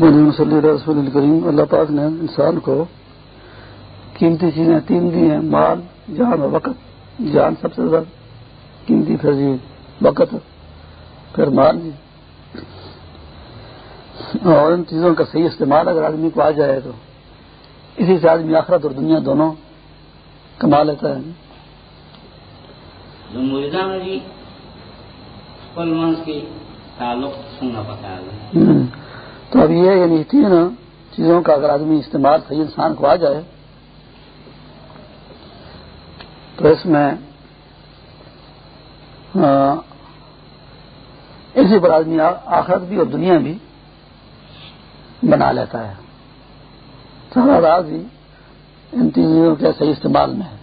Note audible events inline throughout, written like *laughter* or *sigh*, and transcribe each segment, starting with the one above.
صلی اللہ رسول الکریم اللہ پاک نے انسان کو قیمتی چیزیں تین دی ہیں مال جان اور وقت جان سب سے زیادہ قیمتی پھر جی وقت پھر مال جی اور ان چیزوں کا صحیح استعمال اگر آدمی کو آ جائے تو اسی سے آدمی آخرت اور دنیا دونوں کما لیتا ہے۔ تو اب یہ یعنی تین چیزوں کا اگر آدمی استعمال صحیح انسان کو آ جائے، تو اس میں اسی پر آدمی آخرت بھی اور دنیا بھی بنا لیتا ہے۔ سارا راز ہی ان تین چیزوں کے صحیح استعمال میں ہے۔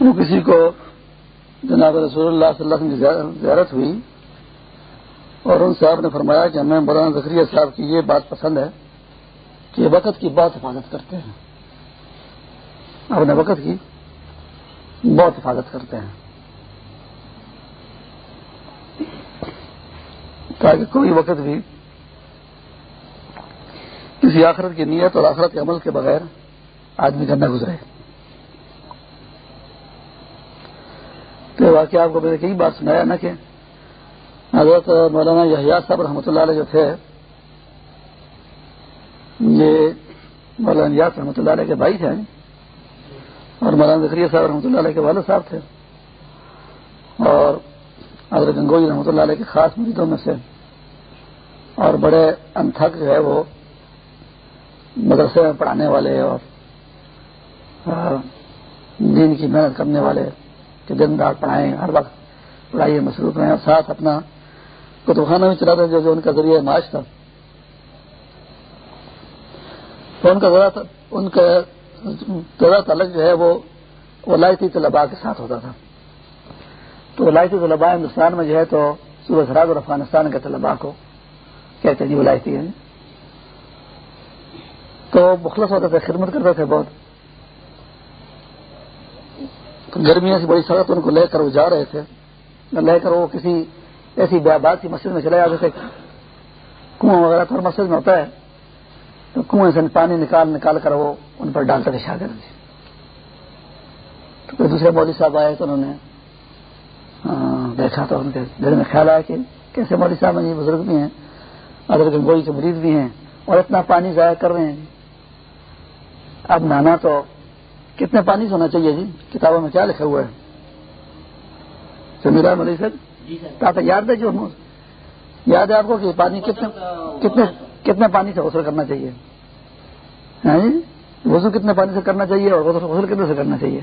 وہ کسی کو جناب رسول اللہ صلی اللہ علیہ وسلم کی زیارت ہوئی اور ان سے آپ نے فرمایا کہ ہمیں مولانا ذکریہ صاحب کی یہ بات پسند ہے کہ وقت کی بہت حفاظت کرتے ہیں۔ اپنے وقت کی بہت حفاظت کرتے ہیں۔ تاکہ کوئی وقت بھی کسی آخرت کی نیت اور آخرت کے عمل کے بغیر آدمی کا نہ گزرے۔ تو واقعہ آپ کو میں نے کئی بار سنایا نا کہ حضرت مولانا یحیات صاحب رحمۃ اللہ علیہ جو تھے، یہ مولانا یاس رحمۃ اللہ علیہ کے بھائی تھے اور مولانا ذکریہ صاحب رحمۃ اللہ علیہ کے والد صاحب تھے اور حضرت گنگوئی رحمۃ اللہ علیہ کے خاص مریدوں میں سے اور بڑے انتھک جو ہے وہ مدرسے میں پڑھانے والے اور دین کی محنت کرنے والے کہ دن رات پڑھائیں، ہر وقت پڑھائی مصروف رہے اور ساتھ اپنا کتب خانہ بھی چلاتے تھے جو ان کا ذریعہ معاش تھا۔ تو ان کا ان کا زیادہ تعلق جو ہے وہ ولایتی طلباء کے ساتھ ہوتا تھا۔ تو ولایتی طلباء ہندوستان میں جو ہے تو صوبہ سراج اور افغانستان کے طلباء کو کہتے ہیں جی ولایتی ہیں۔ تو مخلص ہوتے تھے، خدمت کرتے تھے بہت۔ گرمیاں سے بڑی سڑک ان کو لے کر وہ جا رہے تھے۔ لے کر وہ کسی ایسی بیاباد کی مسجد میں چلے جاتے تھے۔ کنواں وغیرہ تو مسجد میں ہوتا ہے۔ تو کنویں سے پانی نکال نکال کر وہ ان پر ڈالتے تھے شاگر تو کوئی دوسرے مولوی صاحب آئے تو انہوں نے ہاں، دیکھا تو ان کے دل میں خیال آیا کہ کیسے مولوی صاحب ہیں بزرگ بھی ہیں ادر گنگوئی کے مریض بھی ہیں اور اتنا پانی ضائع کر رہے ہیں۔ اب نانا تو کتنے پانی سے ہونا چاہیے جی؟ کتابوں میں کیا لکھا ہوا ہے؟ سمیرا ملی سر۔ یاد ہے جو یاد ہے آپ کو کہ پانی کتنے کتنے کتنے پانی سے غسل کرنا چاہیے؟ ہاں جی؟ وضو کتنے پانی سے کرنا چاہیے اور غسل کتنے سے کرنا چاہیے؟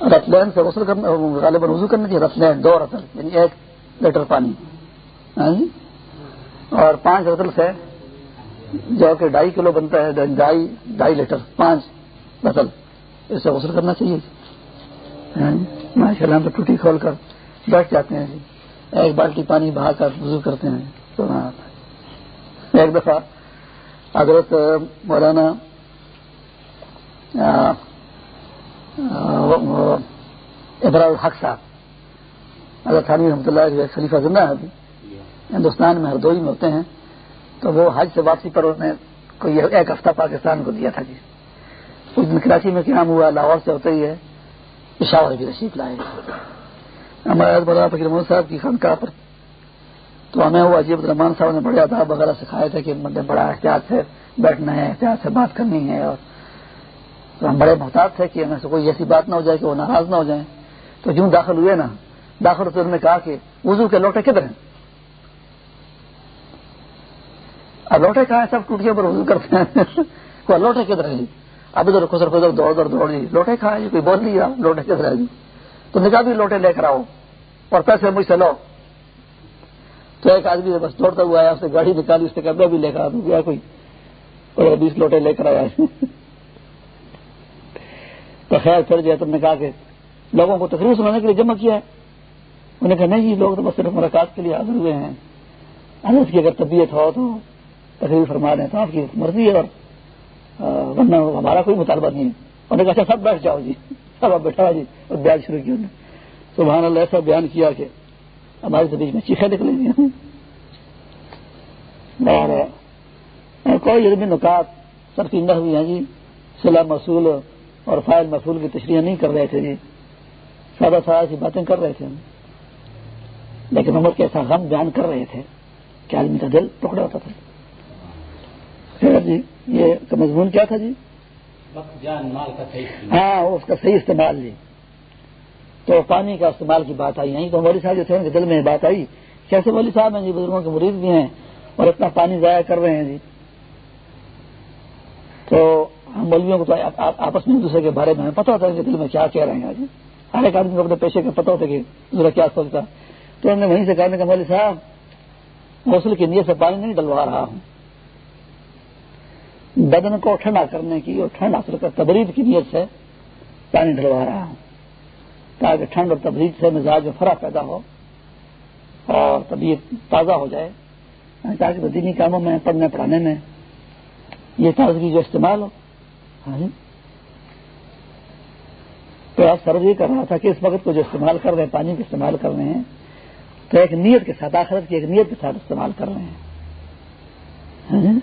رتلین سے غسل کرنا غالباً وضو کرنا چاہیے رتلین دو رتل یعنی ایک لیٹر پانی۔ ہاں جی؟ اور پانچ رتل سے جو کہ ڈھائی کلو بنتا ہے ڈھائی ڈھائی لیٹر پانچ رتل۔ اس سے غسل کرنا چاہیے۔ جی؟ ہاں جی؟ ماشاء اللہ ہم تو ٹوٹی کھول کر بیٹھ جاتے ہیں جی۔ ایک بالٹی پانی بہا کر وضو کرتے ہیں۔ تو ایک دفعہ حضرت مولانا ابرار الحق صاحب۔ حضرت خانی رحمۃ اللہ خلیفہ زندہ ہے ابھی ہندوستان میں ہردوئی میں ہوتے ہیں۔ تو وہ حج سے واپسی پر انہوں نے کوئی ایک ہفتہ پاکستان کو دیا تھا جی۔ اس دن کراچی میں قیام ہوا، لاہور سے ہوتا ہی ہے۔ پشاور بھی رشید لائے۔ ہمارے فکر محمد صاحب کی خانقاہ پر۔ تو ہمیں وہ عجیب الرحمان صاحب نے بڑے آداب وغیرہ سکھائے تھے کہ مطلب بڑا احتیاط سے بیٹھنا ہے، احتیاط سے بات کرنی ہے اور تو ہم بڑے محتاط تھے کہ ہمیں سے کوئی ایسی بات نہ ہو جائے کہ وہ ناراض نہ ہو جائیں۔ تو جوں داخل ہوئے نا، داخل ہوتے انہوں نے کہا کہ وضو کے لوٹے کدھر ہیں؟ اب لوٹے کہاں سب ٹوٹیوں پر وضو کرتے ہیں۔ *laughs* کوئی لوٹے کدھر ہیں؟ جی اب ادھر خسر خسر دوڑ دوڑ دوڑ جی لوٹے کھا جی کوئی بول نہیں لوٹے کدھر ہے جی تو نکاح بھی لوٹے لے کر آؤ اور پیسے مجھ سے لو۔ تو ایک آدمی بس دوڑتا ہوا آیا، اس نے گاڑی نکالی، اس نے کپڑے بھی لے کر آ گیا کوئی۔ بیس لوٹے لے کر آیا۔ تو خیر، پھر جو ہے، تم نے کہا کہ لوگوں کو تقریر سنانے کے لیے جمع کیا ہے۔ انہوں نے کہا، نہیں جی لوگ تو بس صرف ملاقات کے لیے حاضر ہوئے ہیں۔ اس کی اگر طبیعت ہو تو تقریر فرما رہے ہیں تو آپ کی مرضی ہے اور ورنہ ہمارا کوئی مطالبہ نہیں ہے۔ انہوں نے کہا اچھا سب بیٹھ جاؤ جی۔ سب آپ بیٹھا جی۔ اور بیان شروع کیا سبحان اللہ، ایسا بیان کیا کہ ہماری تو بیچ میں چیخے نکلیں گے اور کوئی علمی نکات سرفندہ ہوئی ہیں جی۔ صلاح مسول اور فائل مسول کی تشریح نہیں کر رہے تھے جی۔ سادہ سادہ سی باتیں کر رہے تھے۔ لیکن عمر کے ایسا غم بیان کر رہے تھے کہ آدمی کا دل ٹکڑا ہوتا تھا۔ جی؟ یہ مضمون کیا تھا جی؟ ہاں اس کا صحیح استعمال جی۔ تو پانی کا استعمال کی بات آئی۔ نہیں تو مولوی صاحب جو تھے ان کے دل میں بات آئی کیسے مولوی صاحب ہیں جی بزرگوں کے مریض بھی ہیں اور اتنا پانی ضائع کر رہے ہیں جی۔ تو ہم مولویوں کو تو آپس میں ایک دوسرے کے بارے میں ہمیں پتا ہوتا ہے کہ دل میں کیا کہہ رہے ہیں جی۔ ہر ایک آدمی کو اپنے پیشے کا پتا ہوتا ہے کہ دوسرا کیا سوچتا تو ہم نے وہیں سے کہنے کا مولوی صاحب غسل کی نیت سے پانی نہیں ڈلوا رہا ہوں۔ بدن کو ٹھنڈا کرنے کی اور ٹھنڈ حاصل کر تبرید کی نیت سے پانی ڈلوا رہا ہوں تاکہ ٹھنڈ اور تبرید سے مزاج میں فرق پیدا ہو اور طبیعت تازہ ہو جائے یعنی تاکہ دینی کاموں میں، پڑھنے پڑھانے میں یہ تازگی جو استعمال ہو ہاں جی۔ تو آپ سر یہ کر رہا تھا کہ اس وقت کو جو استعمال کر رہے ہیں، پانی کا استعمال کر رہے ہیں، تو ایک نیت کے ساتھ، آخرت کی ایک نیت کے ساتھ استعمال کر رہے ہیں ہاں جی۔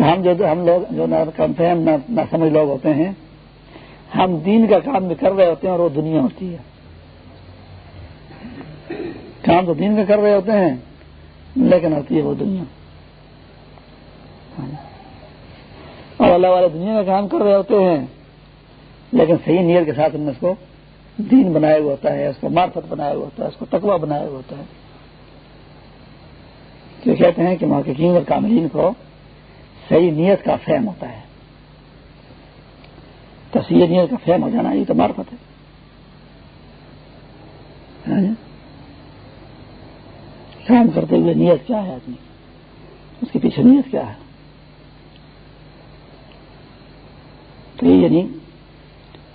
ہم جو ہم لوگ جو نہ فہم نہ سمجھ لوگ ہوتے ہیں۔ ہم دین کا کام بھی کر رہے ہوتے ہیں اور وہ دنیا ہوتی ہے۔ کام تو دین کا کر رہے ہوتے ہیں، لیکن ہوتی ہے وہ دنیا۔ اور اللہ والے دنیا کا کام کر رہے ہوتے ہیں، لیکن صحیح نیت کے ساتھ ہم نے اس کو دین بنایا ہوا ہوتا ہے، اس کو مارفت بنایا ہوا ہوتا ہے، اس کو تقوا بنایا ہوا ہوتا ہے۔ جو کہتے ہیں کہ محققین اور کاملین کو صحیح نیت کا فہم ہوتا ہے۔ تصویر نیت کا فہم ہو جانا یہ تو مارفت ہے۔ ہاں جی۔ کام کرتے ہوئے نیت کیا ہے آدمی؟ اس کے پیچھے نیت کیا ہے؟ تو یہ یعنی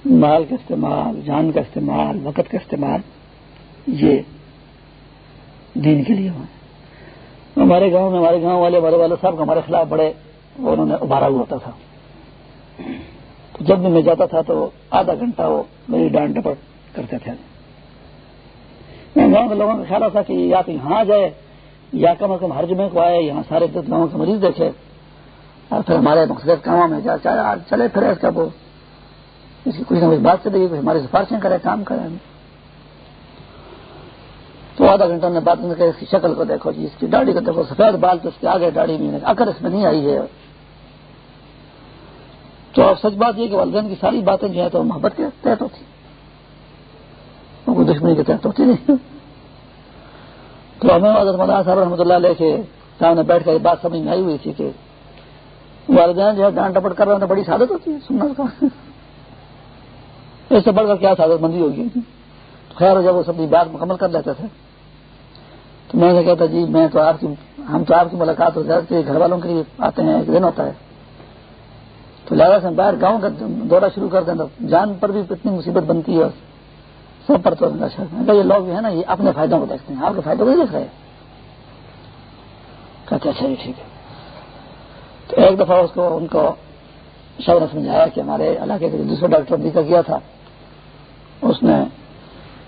مال کا استعمال، جان کا استعمال، وقت کا استعمال، یہ دین کے لیے ہوا ہمارے گاؤں میں، ہمارے گاؤں والے بڑے والے صاحب ہمارے خلاف بڑے انہوں نے ابھارا ہوا ہوتا تھا۔ تو جب بھی میں جاتا تھا تو آدھا گھنٹہ وہ میری ڈانٹ ڈپٹ کرتے تھے۔ میں گاؤں کے لوگوں کا خیال تھا کہ یا تو یہاں جائے، یا کم از کم ہر جمعے کو آئے، یہاں سارے گاؤں کے مریض دیکھے۔ اور پھر ہمارے مقصد کاموں میں چلے پھر اس کا وہ۔ اس کی کچھ نہ کچھ بات چلے گی ہماری سفارشیں کرے کام کرے تو آدھا گھنٹہ نے بات میں اس کی شکل کو دیکھو جی اس کی داڑھی کو دیکھو، سفید بال تو اس کے آگے داڑھی نہیں اکر اس میں نہیں آئی ہے۔ تو اب سچ بات یہ کہ والدین کی ساری باتیں جو ہیں تو محبت کے تحت ہوتی کوئی دشمنی کے تحت ہوتی نہیں۔ تو ہمیں حضرت مولانا صاحب رحمۃ اللہ علیہ کے سامنے بیٹھ کر بات سمجھ میں آئی ہوئی تھی کہ والدین جو ہے ڈانٹ ڈپٹ کر رہے ہیں بڑی سعادت ہوتی ہے سننا کا اس سے بڑھ کر کیا سعادت مندی ہوگی؟ خیر جب وہ سب بات مکمل کر لیتے تھے۔ تو میں نے کہتا جی میں تو آپ کی ہم تو آپ کی ملاقات ہو جاتی گھر والوں کے لیے آتے ہیں، ایک دن ہوتا ہے۔ تو لہٰذا سے باہر گاؤں کا دورہ شروع کر دیں تو جان پر بھی اتنی مصیبت بنتی ہے سب پر تو یہ لوگ جو ہے نا، یہ اپنے فائدوں کو دیکھتے ہیں۔ آپ کے فائدوں کو نہیں دیکھ رہے کہتے اچھا جی ٹھیک ہے۔ تو ایک دفعہ اس کو، ان کو شب نے سمجھایا کہ ہمارے علاقے کے دوسرے ڈاکٹر بھی کا کیا تھا، اس نے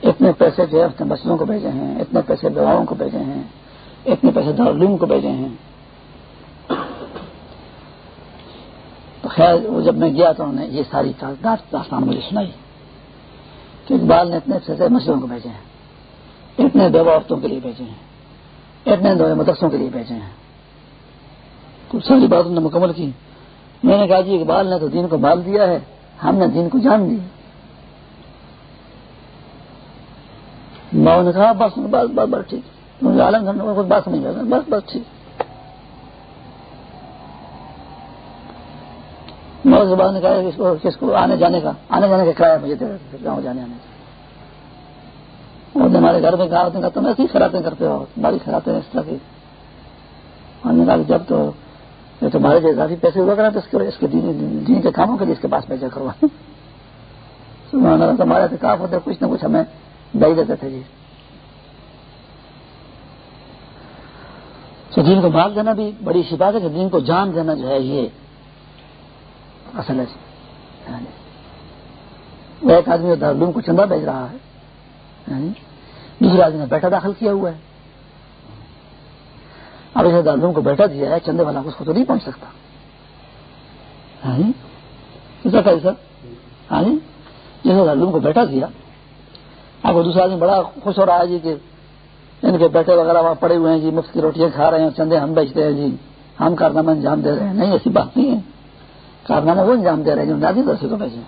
اتنے پیسے جو ہے اس نے بچوں کو بھیجے ہیں، اتنے پیسے دواؤں کو بھیجے ہیں، اتنے پیسے دارالعلوم کو بھیجے ہیں۔ خیر، وہ جب میں گیا تو انہوں نے یہ ساری داستان مجھے سنائی۔ کہ اقبال نے اتنے پیسے مسجدوں کو بھیجے ہیں، اتنے بیوہ عورتوں کے لیے بھیجے ہیں، اتنے دو مدرسوں کے لیے بھیجے ہیں۔ تو ساری بات انہوں نے مکمل کی۔ میں نے کہا جی اقبال نے تو دین کو مال دیا ہے، ہم نے دین کو جان دی ماں نے کہا، بس بس بس بس، ٹھیک۔ عالم گھر بات سمجھ بس بس، ٹھیک۔ مگر زبان نے کہا کس کو کس کو آنے جانے کا آنے جانے کا کرایہ مجھے دے گاؤں جانے آنے کا۔ ہمارے گھر میں کہا کہ تم ایسی خرابیں کرتے ہو بڑی خرابیں اس طرح کی۔ انہوں نے کہا کہ جب تو تمہارے جو اضافی پیسے ہوا کرا تو اس کے اس کے دین دین کے کاموں کے لیے اس کے پاس بھیجا کروا تمہارے احتکاف ہوتے کچھ نہ کچھ ہمیں دے دیتے تھے جی۔ تو دین کو بھاگ دینا بھی بڑی شفا ہے کہ دین کو جان دینا جو ہے یہ اصل ہے جی۔ ہاں جی۔ وہ ایک آدمی دارالعلوم کو چندہ بھیج رہا ہے۔ ہاں جی۔ دوسرے آدمی نے بیٹا داخل کیا ہوا ہے۔ اب اسے دادوں کو بیٹا دیا ہے، چندے والا اس کو تو نہیں پہنچ سکتا۔ ہاں جی۔ سر ہاں جی۔ جیسے کو بیٹا دیا۔ اب وہ دوسرا آدمی بڑا خوش ہو رہا ہے جی کہ ان کے بیٹے وغیرہ وہاں پڑے ہوئے ہیں جی مفت کی روٹیاں کھا رہے ہیں، چندے ہم بیچتے ہیں جی۔ ہم کارنامہ انجام دے رہے ہیں۔ نہیں، ایسی بات نہیں ہے۔ کارنامہ وہ انجام دے رہے ہیں جو نادی درسی کو بیچے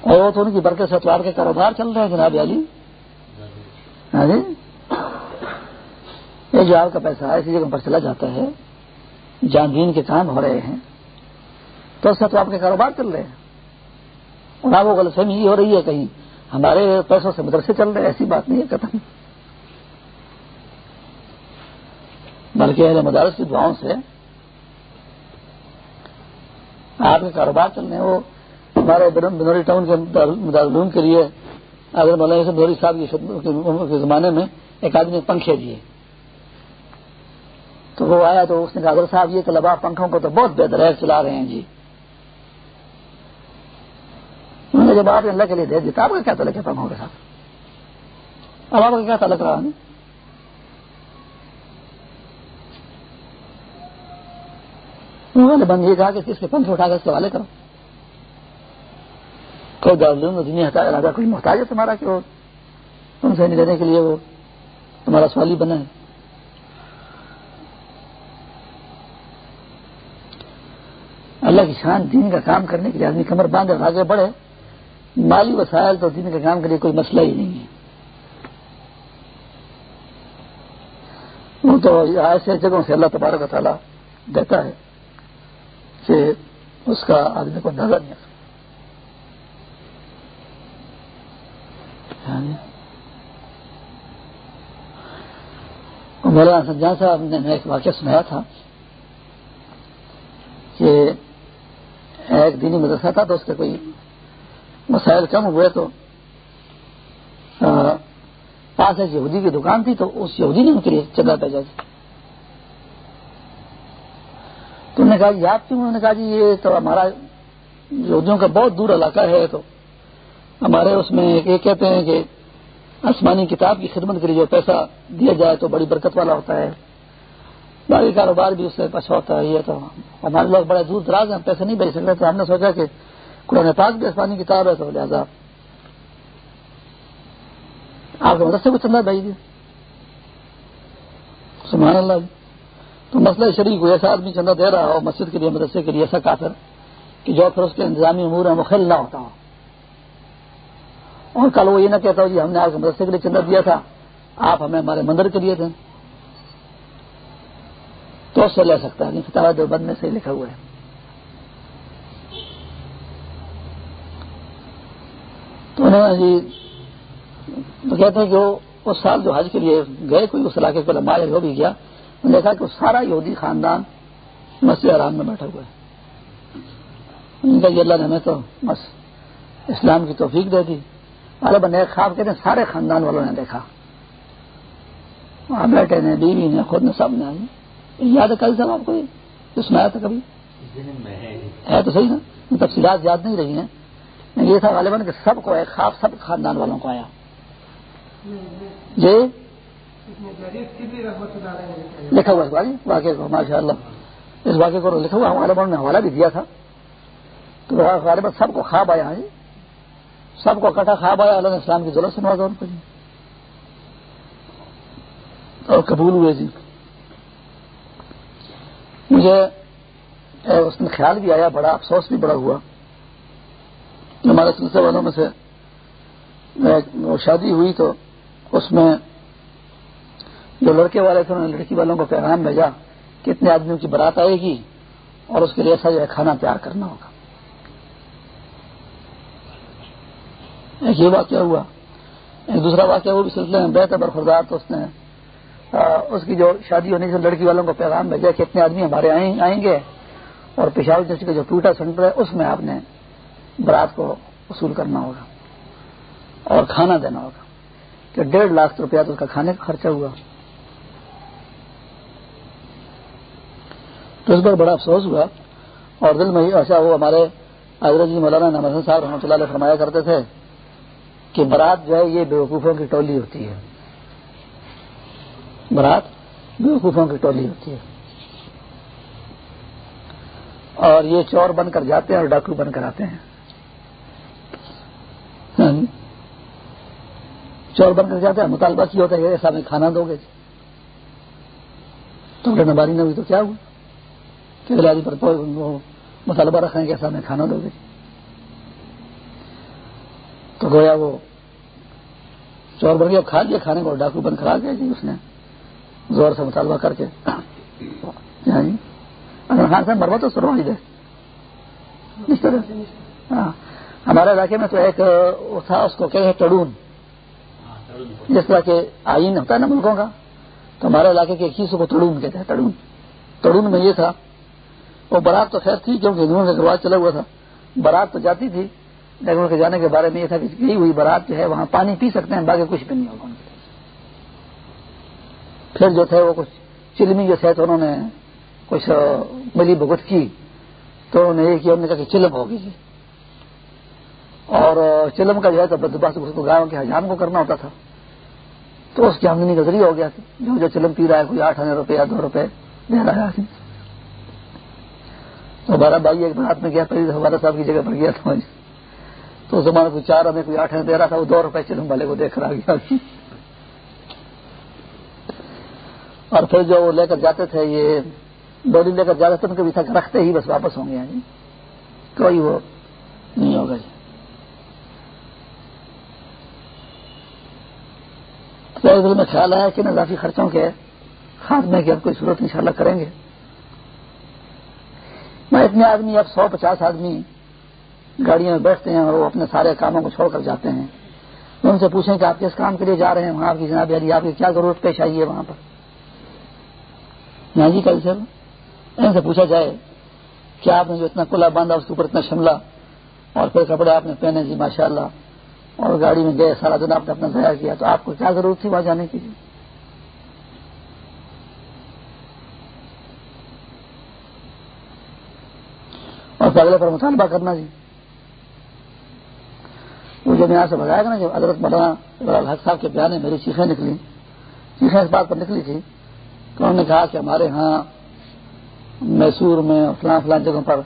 اور تو ان کی برکت سے اتوار کے کاروبار چل رہے ہیں جناب علی؟ ہاں جی یہ جو آپ کا پیسہ ایسی جگہ پر چلا جاتا ہے جان دین کے کام ہو رہے ہیں، تو اس سے تو آپ کے کاروبار چل رہے ہیں اور آپ کو غلط فہمی ہو رہی ہے کہیں ہمارے پیسوں سے مدرسے چل رہے ہیں ایسی بات نہیں ہے قتل بلکہ اہل مدارس کی دعاؤں سے آپ کے کاروبار چل رہے ہیں وہ ہمارے بنوری ٹاؤن کے مدارس کے لیے اگر مولانا بنوری صاحب کے زمانے میں ایک آدمی پنکھے دیے۔ تو وہ آیا تو اس نے کہا صاحب، یہ طلبا پنکھوں کو تو بہت بہتر ہے، چلا رہے ہیں جی۔ جب آپ نے اللہ کے لیے دے دیتا آپ کا کیا تعلق ہے پنکھوں کے ساتھ؟ اب آپ کا کیا تعلق رہا؟ ہے انہوں نے بند یہ کہا کہ اس کے پنکھے اٹھا کر اس کے حوالے کرو۔ کوئی دارالعلوم دنیا ہٹا کوئی محتاج ہے تمہارا کہ وہ تم سے نہیں دینے کے لیے وہ تمہارا سوالی بنا ہے۔ اللہ کی شان دین کا کام کرنے کے لیے آدمی کمر باندھے آگے بڑھے، مالی وسائل تو دین کے کام کے لیے کوئی مسئلہ ہی نہیں ہے۔ وہ تو ایسے جگہوں سے اللہ تبارک تعالیٰ دیتا ہے۔ کہ اس کا آدمی کو اندازہ نہیں یعنی مولانا سنجان صاحب نے ایک واقعہ سنایا تھا کہ ایک دینی مدرسہ تھا تو اس کے کوئی مسائل کم ہوئے تو پاس ایک یہودی کی دکان تھی تو اس یہودی نے ان کے لیے چندہ بھیجا تھا تو انہوں نے کہا، یاد کیوں؟ انہوں نے کہا جی یہ تو ہمارا یہودیوں کا بہت دور علاقہ ہے تو ہمارے اس میں یہ کہتے ہیں کہ آسمانی کتاب کی خدمت کے لیے جو پیسہ دیا جائے تو بڑی برکت والا ہوتا ہے۔ باقی کاروبار بھی اس سے اچھا ہوتا ہے، یہ تو ہمارے لوگ بڑے دور دراز ہیں پیسے نہیں بھیج سکتے تو ہم نے سوچا کہ قرآن پاک بھی آسمانی کتاب ہے تو لہٰذا آپ کے مدرسے کو چندہ بھائی جی۔ سبحان اللہ جی۔ تو مسئلہ شریف کو ایسا آدمی چندہ دے رہا ہو مسجد کے لیے، مدرسے کے لیے، ایسا کافر کہ جو پھر اس کے انتظامی امور ہیں، وہ خل نہ ہوتا ہو۔ اور کل وہ یہ نہ کہتا ہو جی ہم نے آپ کے مدرسے کے لیے چندہ دیا تھا، آپ ہمیں ہمارے مندر کے لیے تھے تو اس سے لے سکتا ہے فتح دو بند میں سے لکھا ہوا ہے۔ تو انہوں نے جی کہتے ہیں کہ اس سال جو حج کے لیے گئے، کوئی اس علاقے کو لمبا ہو بھی گیا دیکھا کہ سارا یہودی خاندان مسجد آرام میں بیٹھا ہوا ہے۔ اللہ نے ہمیں تو بس اسلام کی توفیق دے دی۔ ارے بنے خواب کہتے ہیں سارے خاندان والوں نے دیکھا۔ وہاں بیٹھے نے بیوی نے خود نے سب نے آئی۔ یاد ہے کل صاحب آپ کو یہ سنایا تھا کبھی؟ ہے تو صحیح نا؟ تفصیلات یاد نہیں رہی ہیں۔ یہ تھا غالباً کہ سب کو ایک خواب، سب خاندان والوں کو آیا۔ جی؟ لکھا ہوا اس بارے واقعے کو ماشاء اللہ اس واقعے کو لکھا ہوا غالباً نے حوالہ بھی دیا تھا۔ تو غالباً سب کو خواب آیا ہاں جی۔ سب کو کٹا خواب آیا، اللہ نے اسلام کی ضرورت سے نواز ان کو جی۔ اور قبول ہوئے جی۔ مجھے اس میں خیال بھی آیا، بڑا افسوس بھی بڑا ہوا۔ ہمارے سلسلے والوں میں سے شادی ہوئی تو اس میں جو لڑکے والے تھے انہوں نے لڑکی والوں کو پیغام بھیجا کتنے آدمیوں کی برات آئے گی اور اس کے لیے ایسا جو ہے کھانا تیار کرنا ہوگا۔ ایک یہ واقعہ ہوا۔ ایک دوسرا واقعہ وہ بھی سلسلے میں بہتر برخوردار تو اس نے اس کی جو شادی ہونے سے لڑکی والوں کو پیغام بھیجا کتنے آدمی ہمارے آئیں گے اور پشاور جیسے کا جو ٹویٹر سینٹر ہے اس میں آپ نے برات کو وصول کرنا ہوگا اور کھانا دینا ہوگا کہ ڈیڑھ لاکھ روپیہ تو اس کا کھانے کا خرچہ ہوا۔ تو اس پر بڑا افسوس ہوا اور دل میں ایسا وہ ہمارے حضرت جی مولانا نمسن صاحب رحمۃ اللہ علیہ فرمایا کرتے تھے کہ برات جو ہے یہ بیوقوفوں کی ٹولی ہوتی ہے۔ برات بیوقوفوں کی ٹولی ہوتی ہے۔ اور یہ چور بن کر جاتے ہیں اور ڈاکو بن کر آتے ہیں۔ ہاں۔ چور بن کر جاتے ہیں۔ مطالبہ کی ہوتا ہے ایسا میں کھانا دو گے۔ تو نباری نہ ہوئی تو کیا ہوا؟ کہ پر مطالبہ رکھیں کہ ایسا میں کھانا دو گے تو گویا وہ چور بن گیا کھا لیا کھانے کو ڈاکو بند کرا گیا جی اس نے۔ زور سے مطالبہ کر کے۔ یعنی ہاں خان صاحب مربت تو سروائی دے۔ ہاں۔ ہمارے علاقے میں تو ایک تھا، اس کو کہ ٹڑون جس طرح کے آئین ہوتا ہے نا ملکوں کا، تو ہمارے علاقے کے ایک چیزوں کو تڑون کہتے ہیں، تڑون۔ تڑون میں یہ تھا وہ برات تو خیر تھی، کیونکہ ہندوؤں کا رواج چلا ہوا تھا۔ برات تو جاتی تھی، لیکن ان کے جانے کے بارے میں یہ تھا کہ یہی ہوئی برات جو ہے، وہاں پانی پی سکتے ہیں، باقی کچھ بھی نہیں ہوگا۔ پھر جو تھے وہ کچھ چلمی جو تھے تو انہوں نے کچھ ملی بھگت کی، تو انہوں نے یہ کیا، انہوں نے کہا کہ چلم ہوگی جی۔ اور چلم کا جو ہے تو بدباس اس کو گاؤں کے حجام کو کرنا ہوتا تھا۔ تو اس کی آمدنی کا ذریعہ ہو گیا۔ جو جو چلم پی رہا ہے، کوئی آٹھ ہزار روپے دو روپے دے رہا ہے۔ ہمارا بھائی ایک بات میں گیا ہمارا صاحب کی جگہ پر گیا تھا۔ تو زمانے کو چار ہمیں کوئی آٹھ دے رہا تھا، وہ دو روپے چلم والے کو دیکھ کر آ گیا۔ اور پھر جو وہ لے کر جاتے تھے، یہ ڈولی لے کر جاتے تھے، ان کے بھی رکھتے ہی بس واپس ہوں گے۔ جی کوئی وہ نہیں ہوگا۔ جی دل میں خیال آیا کہ اضافی خرچوں کے خاتمے کی اب کوئی صورت انشاءاللہ کریں گے۔ میں اتنے آدمی، اب سو پچاس آدمی گاڑیوں میں بیٹھتے ہیں اور وہ اپنے سارے کاموں کو چھوڑ کر جاتے ہیں۔ ان سے پوچھیں کہ آپ کس کام کے لیے جا رہے ہیں؟ وہاں آپ کی جناب علی، آپ کی کیا ضرورت پیش آئی ہے وہاں پر؟ یہاں جی کل سر ان سے پوچھا جائے کہ آپ نے جو اتنا کلا باندھا، اس کے اوپر اتنا شملہ اور پھر کپڑے آپ نے پہنے جی ماشاء اللہ اور گاڑی میں گئے، سارا دن آپ نے اپنا ضائع کیا، تو آپ کو کیا ضرورت تھی وہاں جانے کی؟ جی اور اگلے پر مطالبہ کرنا جی۔ وہ جو یہاں سے بتایا گا نا جو حضرت مولانا حق صاحب کے بیان میں میری چیخیں نکلی چیخیں اس بات پر نکلی تھی تو انہوں نے کہا کہ ہمارے ہاں میسور میں فلاں فلاں جگہوں پر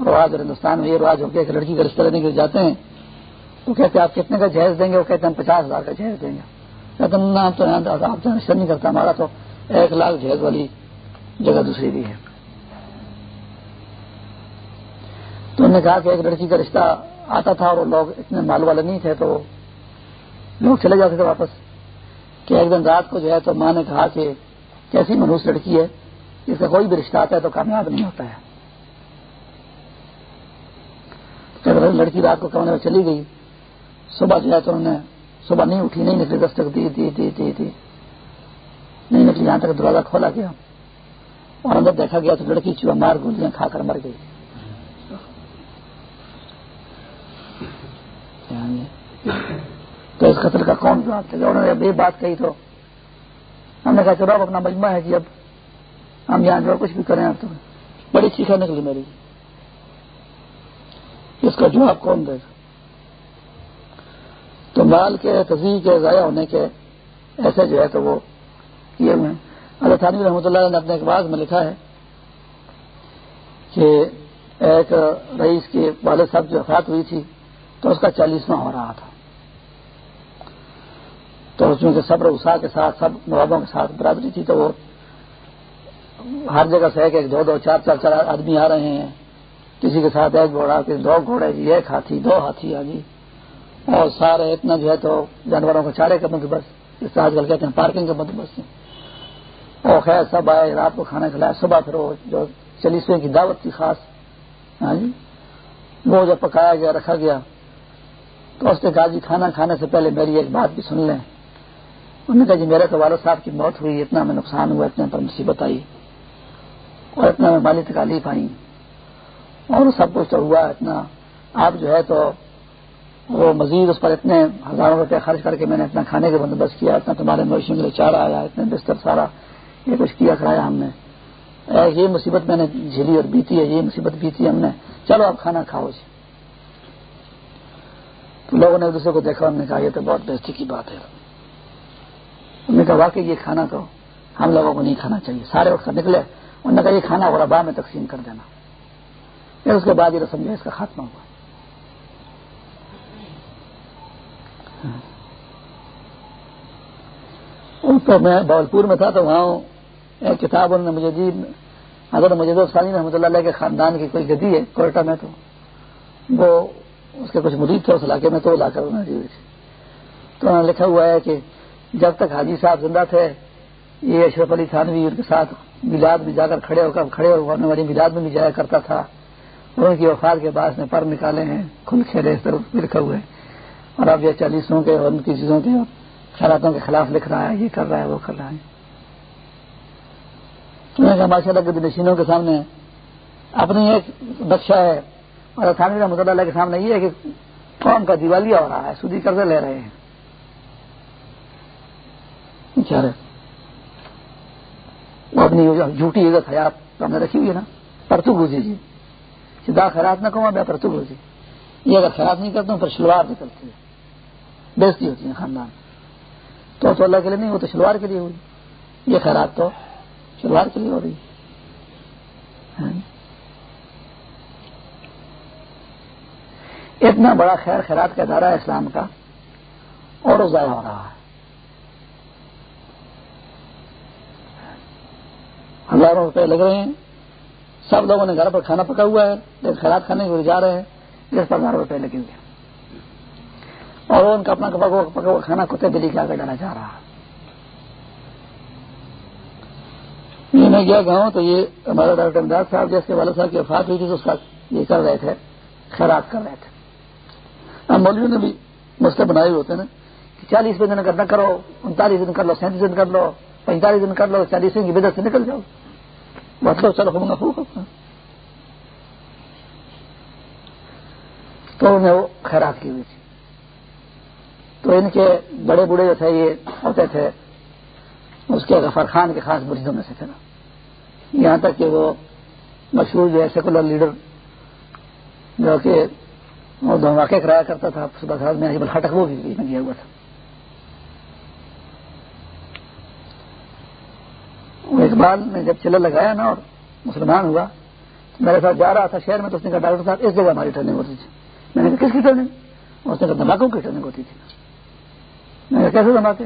رواج اور ہندوستان میں یہ رواج ہو گیا کہ لڑکی کا رشتہ لینے کے لیے جاتے ہیں تو کہتے ہیں آپ کتنے کا جہیز دیں گے؟ وہ کہتے ہیں ہم پچاس ہزار کا جہیز دیں گے۔ کہتے ہیں ہم تو آپ رشتہ نہیں کرتا، ہمارا تو ایک لاکھ جہیز والی جگہ دوسری بھی ہے۔ تو انہوں نے کہا کہ ایک لڑکی کا رشتہ آتا تھا اور لوگ اتنے مال والے نہیں تھے تو لوگ چلے جاتے تھے واپس کہ ایک دن رات کو جو ہے تو ماں نے کہا کہ کیسی منوس لڑکی ہے جس کا کوئی بھی رشتہ آتا ہے تو کامیاب نہیں ہوتا ہے۔ لڑکی رات کو کمرے میں چلی گئی، صبح جو ہے تو انہوں نے صبح نہیں اٹھی، نہیں نکلی، دستک دی دی دی دی دی۔ نہیں نکلی، یہاں تک دروازہ کھولا گیا۔ اور اندر دیکھا گیا تو لڑکی چوہا مار گولیاں کھا کر مر گئی۔ یعنی تو اس قتل کا کون جواب تھا انہوں نے یہ بات کہی تو ہم نے کہا چلو اب اپنا مجمع ہے جی اب ہم یہاں جو کچھ بھی کریں آپ تو بڑی چیخیں نکلی میری۔ اس کا جواب کون دے گا؟ تو مال کے تصویر کے ضائع ہونے کے ایسے جو ہے تو وہ کیے ہوئے اللہ تعالی رحمۃ اللہ نے اپنے اخبار میں لکھا ہے کہ ایک رئیس کے والد صاحب جو افات ہوئی تھی تو اس کا چالیسواں ہو رہا تھا۔ تو اس میں صبر اسا کے ساتھ، سب نوابوں کے ساتھ برادری تھی تو وہ ہر جگہ سے ایک ایک، دو دو، چار چار چار آدمی آ رہے ہیں۔ کسی کے ساتھ ایک گھوڑا، کسی دو گھوڑے جی ایک ہاتھی، دو ہاتھی آ جی اور سارے اتنا جو ہے تو جانوروں کا چارے کا بندوبست اس آج کل کہتے ہیں پارکنگ کا بندوبست اور خیر، سب آئے، رات کو کھانا کھلایا، صبح پھر وہ جو چلیسویں کی دعوت تھی خاص ہاں جی وہ جب پکایا گیا، رکھا گیا۔ تو اس نے کہا جی کھانا کھانے سے پہلے میری ایک بات بھی سن لیں. انہوں نے کہا جی میرے تو والد صاحب کی موت ہوئی، اتنا میں نقصان ہوا اتنے پر مصیبت آئی اور اتنا میں مالی تکالیف آئی اور سب کچھ تو ہوا اتنا۔ آپ جو ہے تو وہ مزید اس پر اتنے ہزاروں روپے خرچ کر کے میں نے اتنا کھانے کا بندوبست کیا، اتنا تمہارے مویشیوں کے لیے چارہ آیا اتنے بستر سارا، یہ کچھ کیا کرایا ہم نے۔ یہ مصیبت میں نے جھیلی اور بیتی ہے، یہ مصیبت بیتی ہم نے۔ چلو آپ کھانا کھاؤ جی۔ لوگوں نے ایک دوسرے کو دیکھا، انہوں نے کہا، یہ تو بہت بیسٹی کی بات ہے۔ انہوں نے کہا، واقعی یہ کھانا تو ہم لوگوں کو نہیں کھانا چاہیے۔ سارے اٹھ کر نکلے۔ انہوں نے کہا، یہ کھانا غربا میں تقسیم کر دینا۔ پھر اس کے بعد یہ رسم جو اس کا خاتمہ ہوا۔ ہاں۔ تو میں بھاولپور میں تھا تو وہاں ایک کتاب انہوں نے مجھے دی۔ اگر مجھے ثانی رحمۃ اللہ علیہ کے خاندان کی کوئی گدی ہے کوئٹہ میں تو۔ وہ اس کے کچھ مرید تھے اس علاقے میں تو لا کر انہوں نے ہوئی تھی۔ تو انہوں نے لکھا ہوا ہے کہ جب تک حاجی صاحب زندہ تھے، یہ اشرف علی تھانوی ان کے ساتھ میلاد میں جا کر کھڑے ہو کر کھڑے ہونے والی میلاد میں بھی جایا کرتا تھا۔ ان کی وفات کے بعد نے پر نکالے ہیں، کھل کھیلے اس طرح لکھا ہوئے اور اب یہ چالیسوں کے اور ان کی چیزوں کے خیالاتوں کے خلاف لکھ رہا ہے، یہ کر رہا ہے، وہ کر رہا ہے۔ ماشاء اللہ کے نشینوں کے سامنے اپنی ایک نقشہ ہے۔ اور تھانوی رحمۃ اللہ کے سامنے یہ ہے کہ قوم کا دیوالیہ ہو رہا ہے، سودی قرضے لے رہے ہیں۔ وہ اپنی جھوٹی عزت حیات ہم نے رکھی ہوئی ہے نا، پرتو گوزی جی۔ سیدھا خیرات نہ کہوں میں پرتو گوزی یہ اگر خیرات نہیں کرتا ہوں پھر شلوار نکلتی ہے۔ بیزتی ہوتی ہے خاندان۔ تو تو اللہ کے لیے نہیں، وہ تو شلوار کے لیے ہوئی۔ یہ خیرات تو شلوار کے لیے ہو رہی۔ ہاں۔ جی۔ اتنا بڑا خیر خیرات کا ادارہ ہے اسلام کا، اور ضائع ہو رہا ہے۔ ہزاروں روپے لگ رہے ہیں۔ سب لوگوں نے گھر پر کھانا پکا ہوا ہے لیکن خیرات کھانے کے جا رہے ہیں جس پر ہزاروں روپے لگے ہوئے اور ان کا اپنا پکا ہوا کھانا کتے بلی کے آگے ڈالا جا رہا ہے۔ یہ میں گیا گاؤں تو یہ ہمارا ڈاکٹر امداد صاحب جس کے والد صاحب کی وفات ہوئی تھی تو اس کا یہ کر رہے تھے، خیرات کر رہے تھے۔ ہاں، مولویوں نے بھی مسئلے بنائے ہوئے ہوتے ہیں کہ چالیس دن کرنا کرو، انتالیس دن کر لو، سینتیس دن کر لو، پینتالیس دن کر لو چالیس دن کی بدت سے نکل جاؤ۔ مطلب چلو، ہم خوب تو انہیں وہ خیرات کی ہوئی تھی۔ تو ان کے بڑے بوڑھے جو تھے، یہ ہوتے تھے، اس کے غفر خان کے خاص مریضوں میں سے تھے نا۔ یہاں تک کہ وہ مشہور جو ہے سیکولر لیڈر جو کہ وہ دھماکے کرایا کرتا تھا صبح میں ہٹک وہ بھی گیا ہوا تھا۔ اقبال نے جب چلے لگایا نا اور مسلمان ہوا، میرے ساتھ جا رہا تھا شہر میں تو اس نے کہا، ڈاکٹر صاحب، اس جگہ ہماری ٹرننگ ہوتی تھی۔ میں نے کہا، کس کی ٹرننگ؟ اس نے کہا، دھماکوں کی ٹرننگ ہوتی تھی۔ میں نے کیسے دھماکے؟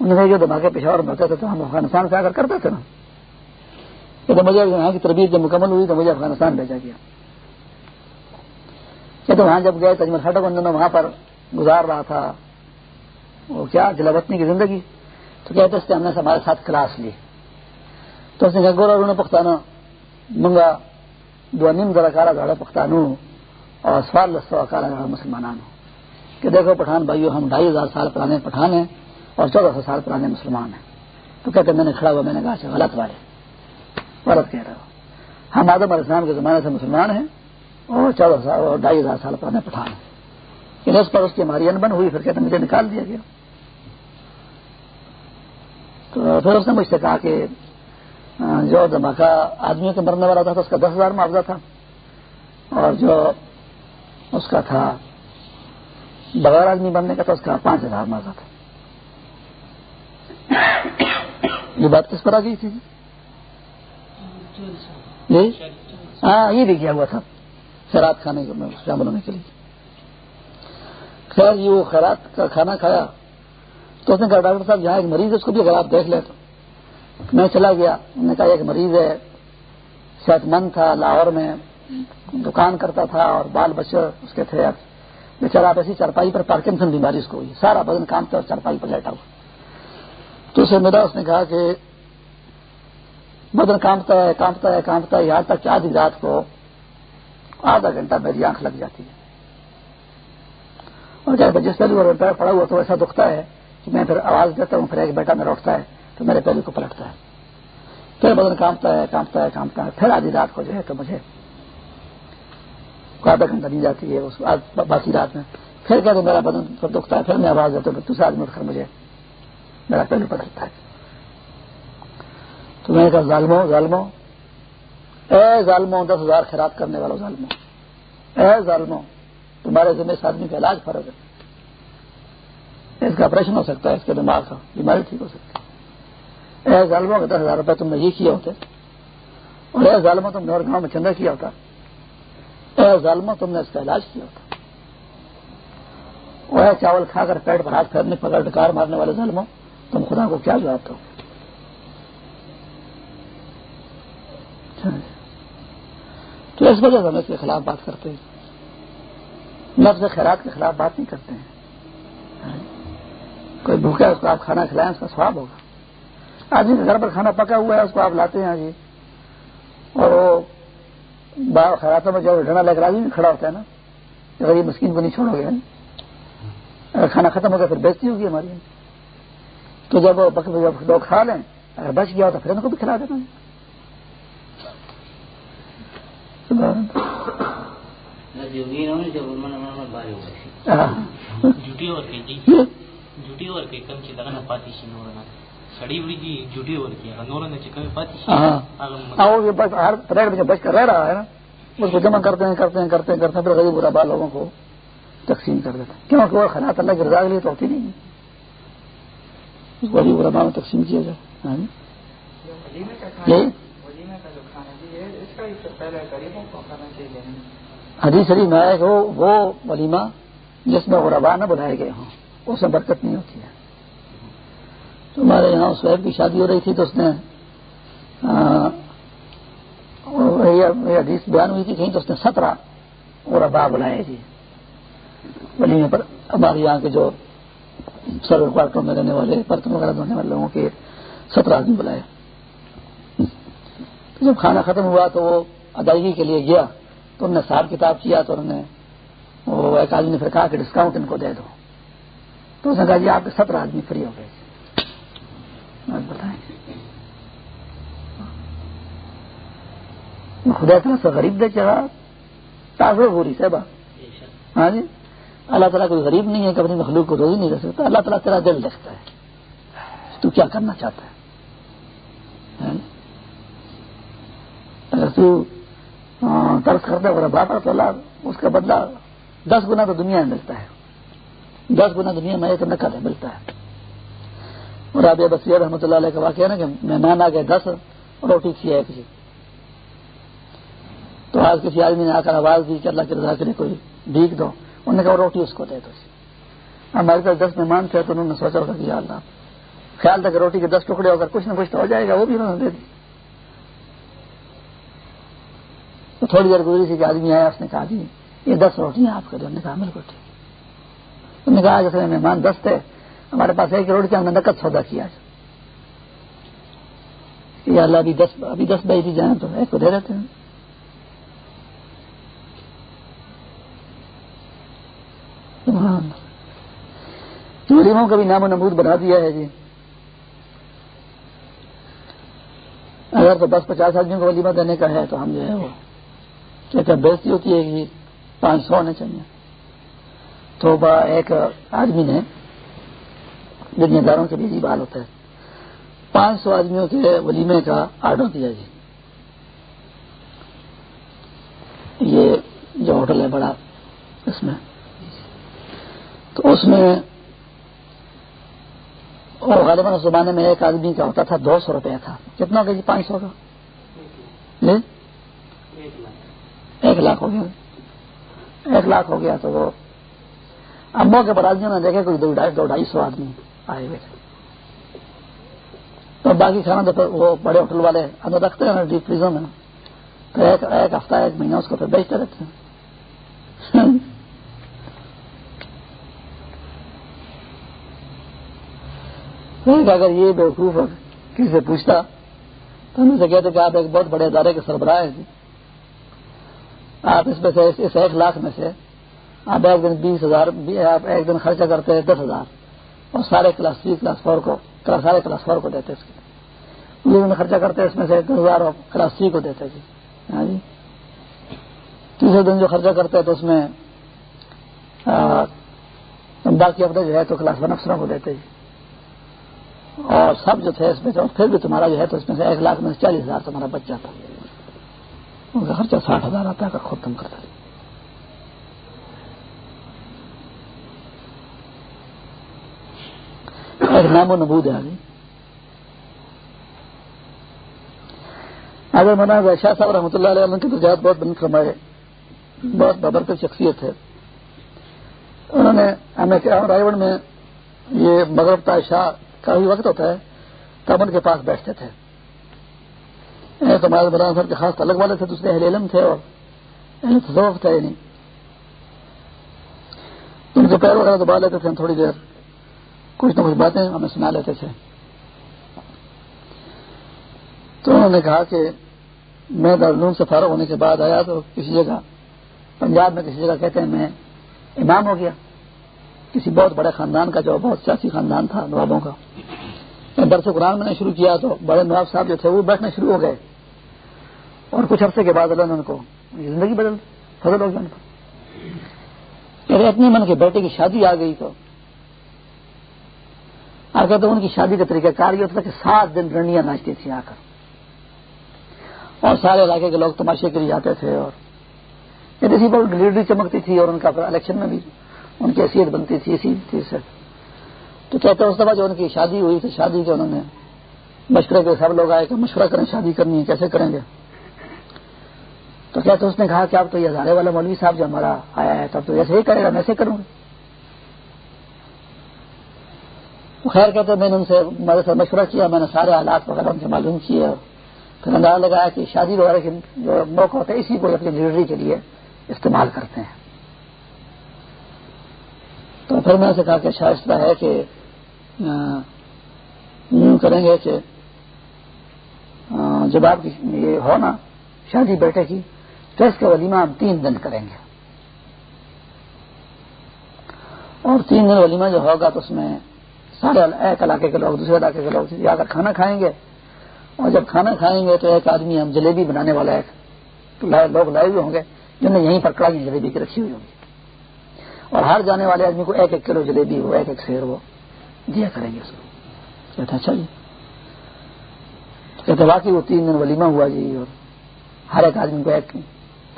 انہوں نے کہا، جو دھماکے پشاور میں ہوتے تھے تو ہم افغانستان سے آ کر کرتے تھے نا۔ کہ مجھے یہاں کی تربیت جب مکمل ہوئی تو مجھے افغانستان بھیجا گیا۔ کہ تو وہاں جب گئے تجمل خٹک انہوں وہاں پر گزار رہا تھا۔ وہ کیا جلاوطنی کی زندگی؟ تو کہتے اس نے ہم نے ہمارے ساتھ کلاس لی۔ تو اس نے کہا، گورا رونا پختانا منگا دو نیم ذرا کارا گاڑا پختانو اور سوال لسو کارا گاڑا مسلمان کہ دیکھو پٹھان بھائیو، ہم ڈھائی ہزار سال پرانے پٹھان ہیں اور چودہ سو سال پرانے مسلمان ہیں۔ تو کہتے میں نے کھڑا ہوا، میں نے کہا اچھا، غلط والے۔ غلط کہہ رہا ہو۔ ہم آدم علیہ السلام کے زمانے سے مسلمان ہیں۔ اور چودہ سال اور ڈھائی ہزار سال پرانے پٹھان۔ ہیں اس پر اس کی ہماری انبن ہوئی، پھر کہتے مجھے نکال دیا گیا۔ تو پھر اس نے مجھ سے کہا کہ جو دھماکہ آدمی کے مرنے والا تھا تو اس کا دس ہزار معاوضہ تھا۔ اور جو اس کا تھا، بغیر آدمی بننے کا تو اس کا پانچ ہزار معاوضہ تھا۔ یہ بات کس پر آ گئی تھی؟ جی؟ ہاں یہ بھی کیا ہوا تھا۔ خیرات کھانے میں شامل ہونے کے لیے۔ خیر یہ وہ خیرات کا کھانا کھایا۔ تو اس نے کہا، ڈاکٹر صاحب جہاں ایک مریض ہے، اس کو بھی اگر آپ دیکھ لیں تو۔ میں چلا گیا، انہوں نے کہا، ایک مریض ہے، صحت مند تھا، لاہور میں دکان کرتا تھا اور بال بچے اس کے تھے۔ بیچارا آپ ایسی چرپائی پر پارکنسن بیماری اس کو ہوئی۔ سارا بدن کام تھا اور چرپائی پر لیٹا ہوا۔ تو اسے میرا اس نے کہا کہ بدن کامتا ہے کامتا ہے کامتا ہے، یہاں تک کہ آدھی رات کو آدھا گھنٹہ میری آنکھ لگ جاتی ہے۔ اور جب جس پہلے پڑا ہوا تو ایسا دکھتا ہے کہ میں پھر آواز دیتا ہوں، پھر ایک بیٹا میرا اٹھتا ہے تو میرے پہلے کو پلٹتا ہے۔ پھر بدن کامتا ہے کامتا ہے کامتا ہے۔ پھر آدھی رات کو جو ہے تو مجھے آدھا گھنٹہ نہیں جاتی ہے، اس باقی رات میں۔ پھر کہتے میرا بدن پھر دکھتا ہے، پھر میں آواز دیتا ہوں دوسرا آدمی اٹھ کر مجھے میرا پہلو پلٹتا ہے۔ تو میں نے کہا، ظالمو ظالمو اے ظالمو دس ہزار خیرات کرنے والوں ظالمو اے ظالمو تمہارے ذمہ اس آدمی کا علاج فرض ہے۔ اس کا آپریشن ہو سکتا ہے، اس کے دماغ کا، بیماری ٹھیک ہو سکتی ہے۔ اے ظالموں کا دس ہزار روپے تم نے یہ کیا ہوتے۔ اور اے ظالموں، تم نے اور گاؤں میں چندہ کیا ہوتا۔ اے ظالموں، تم نے اس کا علاج کیا ہوتا۔ وہ چاول کھا کر پیٹ پر ہاتھ پھیرنے پکڑ ڈکار مارنے والے ظالموں، تم خدا کو کیا جواب دو؟ تو اس وجہ سے ہم اس کے خلاف بات کرتے ہیں۔ لفظ خیرات کے خلاف بات نہیں کرتے ہیں۔ کوئی بھوکا اس کو آپ کھانا کھلائیں، اس کا سواب ہوگا۔ آدمی کے گھر پر کھانا پکا ہوا ہے، اس کو آپ لاتے ہیں جی اور وہ خیراتوں میں جو ڈنا لے کر آدمی کھڑا ہوتا ہے نا۔ اگر یہ مسکین کو نہیں چھوڑو گے اگر کھانا ختم ہو گیا، پھر بیچتی ہوگی ہماری۔ تو جب لوگ کھا لیں، اگر بچ گیا تو پھر ان کو بھی کھلا دینا۔ بچ کر رہ رہا ہے۔ نا اس کو جمع کرتے ہیں کرتے ہیں کرتے ہیں کرتے ہیں پھر غریب برا لوگوں کو تقسیم کر دیتے ہیں کیونکہ وہ خلاط اللہ کی رضا کے لیے تو ہوتی نہیں ہے اس کو غریب برا میں تقسیم کیا جائے حدیث شریف میں آئے کہ وہ ولیمہ جس میں غربا نہ بنائے گئے ہوں، اس میں برکت نہیں ہوتی ہے۔ تو ہمارے یہاں سہیب کی شادی ہو رہی تھی تو اس نے حدیث بیان ہوئی تھی کہیں تو اس نے سترہ غربا بنائے تھے۔ ولیمے پر ہمارے یہاں کے جو سر کوارٹروں میں رہنے والے برتن وغیرہ دھونے والے لوگوں کے سترہ آدمی بلائے جب کھانا ختم ہوا تو وہ ادائیگی کے لیے گیا تو انہوں نے سار کتاب کیا تو انہوں نے وہ ایک آدمی نے پھر کہا کہ ڈسکاؤنٹ ان کو دے دو۔ تو اس نے کہا جی آپ کے سترہ آدمی فری ہو گئے۔ بتائیں۔ خدا طرح سے غریب دے چلا تازہ ہو رہی صاحبہ ہاں جی۔ اللہ تعالیٰ کوئی غریب نہیں ہے کہ اپنی مخلوق کو روزی نہیں رہ سکتا۔ اللہ تعالیٰ تیرا دل دیکھتا ہے۔ تو کیا کرنا چاہتا ہے ہاں جی؟ اگر تو ترس کرتا ہے تو اللہ اس کا بدلہ دس گنا تو دنیا میں ملتا ہے۔ دس گنا دنیا میں ایک نقل ہے ملتا ہے۔ اور اب یہ بصیر رحمۃ اللہ علیہ کا واقعہ نا کہ مہمان آ گئے دس، روٹی کھی ہے کسی جی۔ تو آج کسی آدمی نے آ کر آواز دی کہ اللہ کی رضا کرے، کوئی بھیگ دو۔ انہوں نے کہا روٹی اس کو دے دو جی۔ ہمارے پاس دس مہمان تھے تو انہوں نے سوچا ہوگا کہ اللہ، خیال تھا کہ روٹی کے دس ٹکڑے ہو کر کچھ نہ کچھ تو ہو جائے گا، وہ بھی انہوں نے دے دی۔ تو تھوڑی دیر گزری تھی کہ آدمی آیا، اس نے کہا جی یہ دس روٹیاں آپ کے دو نے کہا بالکل ٹھیک۔ انہوں نے کہا، جیسے مہمان دس تھے، ہمارے پاس ایک روٹی کا ہم نے نقد سودا کیا۔ یہ اللہ، ابھی دس ابھی دس بھائی جائیں تو ایک کو دے رہتے ہیں۔ ولیموں کا بھی نام و نمود بنا دیا ہے جی۔ اگر تو دس پچاس آدمیوں کو ولیمہ دینے کا ہے تو ہم جو ہے وہ کیا بیستی ہوتی ہے کہ پانچ سو ہونے چاہیے۔ تو با ایک آدمی نے دنیا داروں کے لیے جی بال ہوتا ہے۔ پانچ سو آدمیوں کے ولیمے کا آرڈر دیا جی۔ یہ جو ہوٹل ہے بڑا، اس میں۔ تو اس میں اور غالباً اس زمانے میں ایک آدمی کا ہوتا تھا دو سو روپیہ تھا کتنا ہوگا جی پانچ سو کا؟ جی؟ ایک لاکھ ہو گیا۔ ایک لاکھ ہو گیا تو وہ امبو کے برادریوں نے دیکھے کوئی دو ڈھائی سو آدمی آئے ہوئے۔ تو باقی کھانا تو وہ بڑے ہوٹل والے اندر رکھتے ہیں ڈیپ فریزوں میں۔ تو ایک ہفتہ، ایک مہینہ اس کو پھر بیچتے رہتے ہیں۔ اگر یہ بیوقوف کسی سے پوچھتا، تو ہم سے کہتے کہ آپ ایک بہت بڑے ادارے کے سربراہ ہیں۔ آپ اس میں سے اس ایک لاکھ میں سے آپ ایک دن بیس ہزار آپ ایک دن خرچہ کرتے ہیں دس ہزار اور سارے کلاس تھری کلاس فور کو سارے کلاس فور کو دیتے اس کے دن خرچہ کرتے اس میں سے دس ہزار اور کلاس تھری کو دیتے جی۔ ہاں جی۔ تیسرے دن جو خرچہ کرتے تو اس میں باقی اپنے جو ہے تو کلاس ون افسروں کو دیتے جی۔ اور سب جو تھے اس میں پھر بھی تمہارا جو ہے تو اس میں سے ایک لاکھ میں سے چالیس ہزار تمہارا بچہ تھا۔ ان کا خرچہ ساٹھ ہزار آتا ہے خود تم کرتا ہے نام و نبود ہے آگے۔ اگر منا شاہ صاحب رحمۃ اللہ علیہ کے کی تجارت بہت بند فرمائے، بہت بابرکت شخصیت ہے۔ انہوں نے ہمیں رائے گڑھ میں یہ مغرب تاشاہ کا بھی وقت ہوتا ہے، تب ان کے پاس بیٹھتے تھے۔ ہمارے مولانا صاحب کے خاص الگ والے تھے دوسرے اہل علم تھے اور اہل تصوف تھے نہیں۔ ان کے پیر وغیرہ دبا لیتے تھے تھوڑی دیر کچھ نہ کچھ باتیں ہمیں سنا لیتے تھے۔ تو انہوں نے کہا کہ میں دارالعلوم سے فارغ ہونے کے بعد آیا تو کسی جگہ، پنجاب میں کسی جگہ کہتے ہیں، میں امام ہو گیا۔ کسی بہت بڑے خاندان کا جو بہت سیاسی خاندان تھا، نوابوں کا۔ درس قرآن میں نے شروع کیا تو بڑے نواب صاحب جو تھے وہ بیٹھنا شروع ہو گئے۔ اور کچھ عرصے کے بعد اللہ نے ان کو زندگی بدل، فضل ہو گیا ان کو۔ اپنی من کے بیٹے کی شادی آ گئی تو۔ آ کر تو ان کی شادی کا طریقہ کار یہ ہوتا کہ سات دن رنڈیاں ناچتی تھیں آ کر۔ اور سارے علاقے کے لوگ تماشے کے لیے آتے تھے اور اسی پر لیڈری چمکتی تھی اور ان کا الیکشن میں بھی ان کی حیثیت بنتی تھی، اسی چیز سے۔ تو کہتے ہیں اس دفعہ جو ان کی شادی ہوئی تھی، شادی کے انہوں نے مشورے کے سب لوگ آئے کہ مشورہ کریں، شادی کرنی ہے، کیسے کریں گے؟ تو کہتے اس نے کہا کہ اب تو یہ ہزارے والا مولوی صاحب جو ہمارا آیا ہے تب تو ایسے ہی کرے گا، میں ایسے کروں گا۔ خیر کہتے میں نے ان سے میرے سے مشورہ کیا، میں نے سارے حالات وغیرہ ان سے معلوم کیے پھر اندازہ لگایا کہ شادی وغیرہ کے جو موقع ہوتا ہے، اسی کو اپنی ڈلیوری کے لیے استعمال کرتے ہیں۔ تو پھر میں نے کہا کہ اچھا ہے کہ ہاں، یوں کریں گے کہ جب آپ یہ ہو نا، شادی بیٹے کی تو اس کا ولیمہ ہم تین دن کریں گے۔ اور تین دن ولیمہ جو ہوگا تو اس میں سارے ایک علاقے کے لوگ، دوسرے علاقے کے لوگ جا کر کھانا کھائیں گے، اور جب کھانا کھائیں گے تو ایک آدمی ہم جلیبی بنانے والا ایک لوگ لائے ہوئے ہوں گے جن نے یہیں پر کڑائی جلیبی کی رکھی ہوئی ہوگی۔ اور ہر جانے والے آدمی کو ایک ایک کلو جلیبی ہو، ایک ایک شیر وہ دیا کریں گے اس کو۔ کہتے اچھا جی۔ کہتے باقی وہ تین دن ولیمہ ہوا جی اور ہر ایک آدمی کو ایک